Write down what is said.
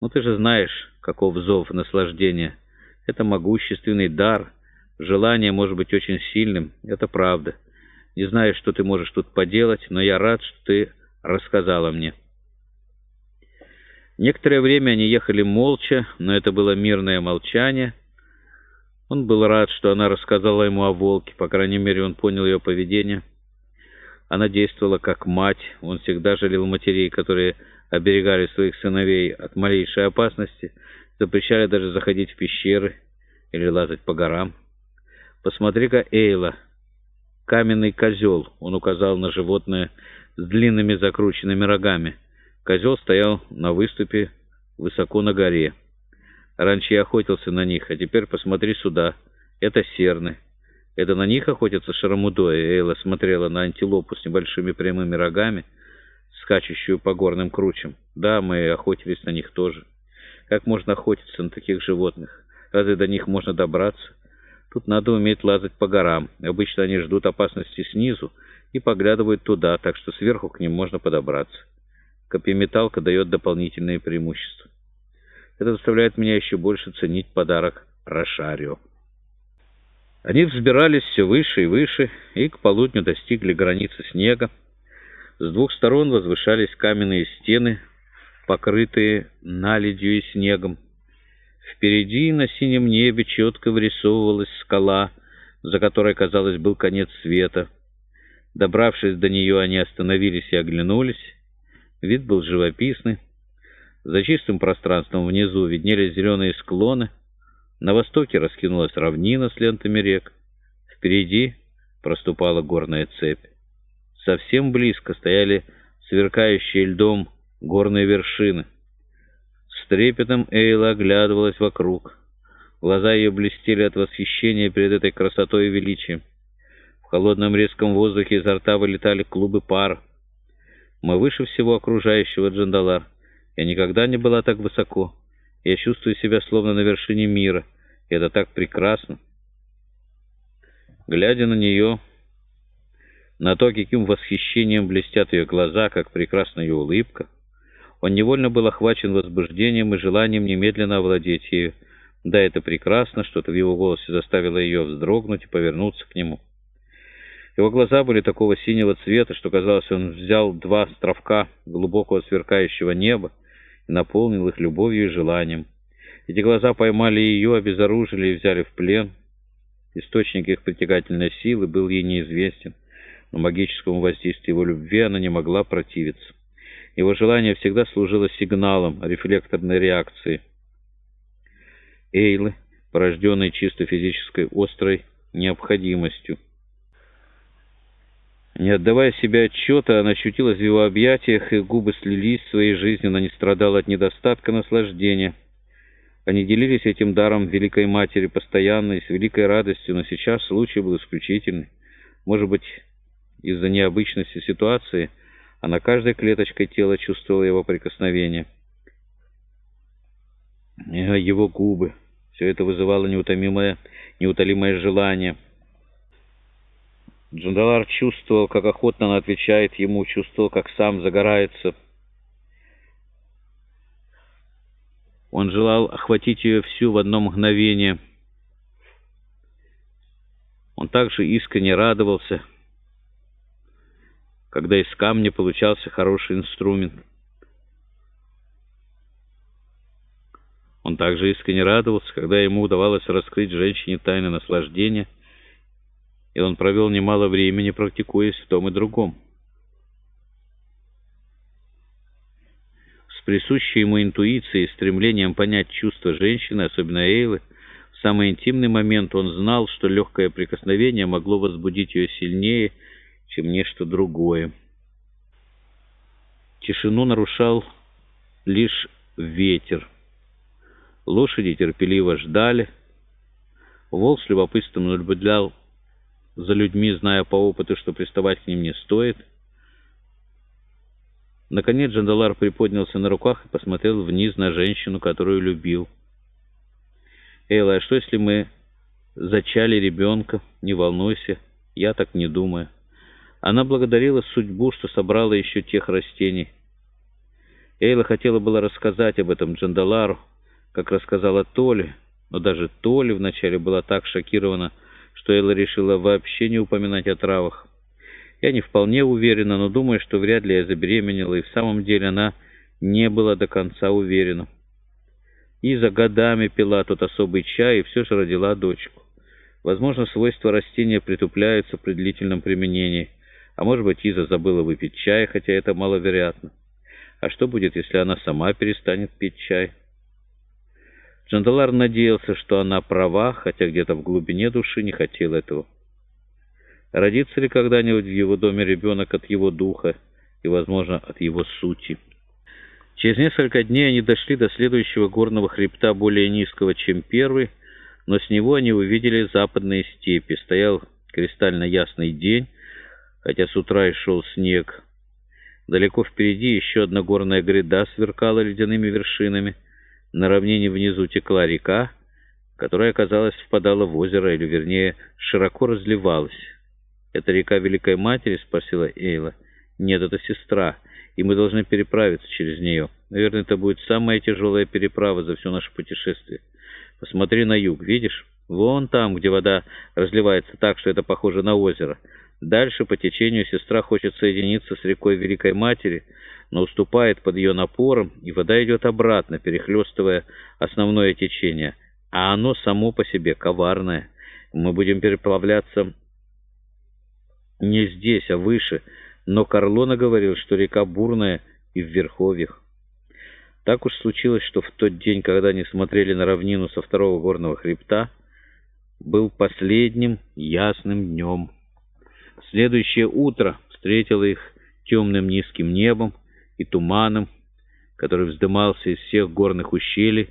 Но ты же знаешь, каков зов наслаждения. Это могущественный дар. Желание может быть очень сильным. Это правда. Не знаю, что ты можешь тут поделать, но я рад, что ты рассказала мне». Некоторое время они ехали молча, но это было мирное молчание. Он был рад, что она рассказала ему о волке, по крайней мере, он понял ее поведение. Она действовала как мать, он всегда жалел матерей, которые оберегали своих сыновей от малейшей опасности, запрещали даже заходить в пещеры или лазать по горам. «Посмотри-ка, Эйла, каменный козел», — он указал на животное с длинными закрученными рогами — Козел стоял на выступе высоко на горе. Раньше я охотился на них, а теперь посмотри сюда. Это серны. Это на них охотятся шарамудои. Эйла смотрела на антилопу с небольшими прямыми рогами, скачущую по горным кручам. Да, мы охотились на них тоже. Как можно охотиться на таких животных? Разве до них можно добраться? Тут надо уметь лазать по горам. Обычно они ждут опасности снизу и поглядывают туда, так что сверху к ним можно подобраться. Копьеметалка дает дополнительные преимущества. Это заставляет меня еще больше ценить подарок Рошарио. Они взбирались все выше и выше, и к полудню достигли границы снега. С двух сторон возвышались каменные стены, покрытые наледью и снегом. Впереди на синем небе четко вырисовывалась скала, за которой, казалось, был конец света. Добравшись до нее, они остановились и оглянулись. Вид был живописный. За чистым пространством внизу виднелись зеленые склоны. На востоке раскинулась равнина с лентами рек. Впереди проступала горная цепь. Совсем близко стояли сверкающие льдом горные вершины. С трепетом Эйла оглядывалась вокруг. Глаза ее блестели от восхищения перед этой красотой и величием. В холодном резком воздухе изо рта вылетали клубы пара. Мы выше всего окружающего Джандалар. Я никогда не была так высоко. Я чувствую себя словно на вершине мира. И это так прекрасно. Глядя на нее, на то, каким восхищением блестят ее глаза, как прекрасна ее улыбка, он невольно был охвачен возбуждением и желанием немедленно овладеть ею. Да, это прекрасно, что-то в его голосе заставило ее вздрогнуть и повернуться к нему. Его глаза были такого синего цвета, что, казалось, он взял два островка глубокого сверкающего неба наполнил их любовью и желанием. Эти глаза поймали ее, обезоружили и взяли в плен. Источник их притягательной силы был ей неизвестен, но магическому воздействию его любви она не могла противиться. Его желание всегда служило сигналом рефлекторной реакции. Эйлы, порожденной чисто физической острой необходимостью. Не отдавая себе отчета, она ощутилась в его объятиях, и губы слились в своей жизни, она не страдала от недостатка наслаждения. Они делились этим даром Великой Матери постоянно и с великой радостью, но сейчас случай был исключительный. Может быть, из-за необычности ситуации она каждой клеточкой тела чувствовала его прикосновение. Его губы. Все это вызывало неутомимое, неутолимое желание — Джандалар чувствовал, как охотно она отвечает ему, чувствовал, как сам загорается. Он желал охватить ее всю в одно мгновение. Он также искренне радовался, когда из камня получался хороший инструмент. Он также искренне радовался, когда ему удавалось раскрыть женщине тайны наслаждения — и он провел немало времени, практикуясь в том и другом. С присущей ему интуицией и стремлением понять чувства женщины, особенно Эйлы, в самый интимный момент он знал, что легкое прикосновение могло возбудить ее сильнее, чем нечто другое. Тишину нарушал лишь ветер. Лошади терпеливо ждали. Волк с любопытством наблюдал за людьми, зная по опыту, что приставать к ним не стоит. Наконец Джандалар приподнялся на руках и посмотрел вниз на женщину, которую любил. «Эйла, а что, если мы зачали ребенка? Не волнуйся, я так не думаю». Она благодарила судьбу, что собрала еще тех растений. Эйла хотела было рассказать об этом Джандалару, как рассказала Толи, но даже Толи вначале была так шокирована, что Эйла решила вообще не упоминать о травах. Я не вполне уверена, но думаю, что вряд ли я забеременела, и в самом деле она не была до конца уверена. Иза годами пила тот особый чай и все же родила дочку. Возможно, свойства растения притупляются при длительном применении, а может быть, Иза забыла выпить чай, хотя это маловероятно. А что будет, если она сама перестанет пить чай? Джандалар надеялся, что она права, хотя где-то в глубине души не хотел этого. Родится ли когда-нибудь в его доме ребенок от его духа и, возможно, от его сути? Через несколько дней они дошли до следующего горного хребта, более низкого, чем первый, но с него они увидели западные степи. Стоял кристально ясный день, хотя с утра и шел снег. Далеко впереди еще одна горная гряда сверкала ледяными вершинами. На равнине внизу текла река, которая, казалось, впадала в озеро, или, вернее, широко разливалась. «Это река Великой Матери?» — спросила Эйла. «Нет, это сестра, и мы должны переправиться через нее. Наверное, это будет самая тяжелая переправа за все наше путешествие. Посмотри на юг, видишь? Вон там, где вода разливается так, что это похоже на озеро. Дальше по течению сестра хочет соединиться с рекой Великой Матери, но уступает под ее напором, и вода идет обратно, перехлестывая основное течение. А оно само по себе коварное. Мы будем переплавляться не здесь, а выше, но Карлона говорил, что река бурная и в верховьях. Так уж случилось, что в тот день, когда они смотрели на равнину со второго горного хребта, был последним ясным днем. Следующее утро встретило их темным низким небом и туманом, который вздымался из всех горных ущелий,